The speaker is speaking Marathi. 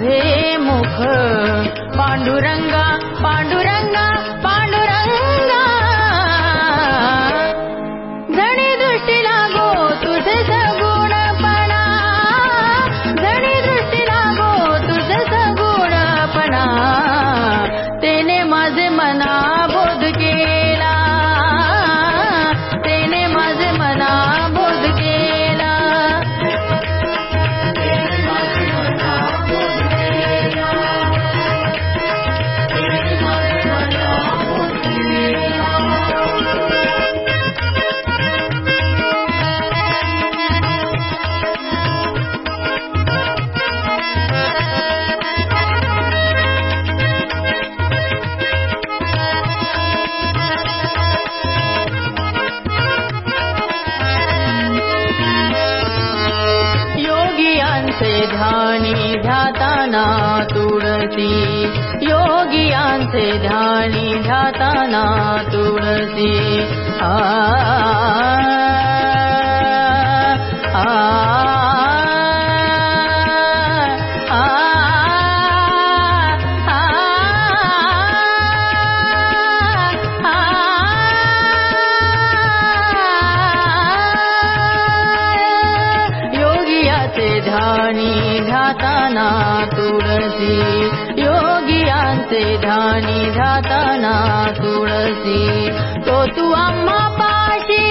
माझे मुख. पांडुरंगा पांडुरंगा पांडुरंगा. जणी दृष्टी लागो तुझे सगुणपणा. जणी दृष्टी लागो तुझे सगुणपणा. तेने माझे मना ध्याताना तुळसी योगियांचे ध्यानी ध्याताना तुळसी आ, ध्यानी ध्याताना तुळसी योगियांचे ध्यानी ध्याताना तुळसी तो तू आम्हा पाशी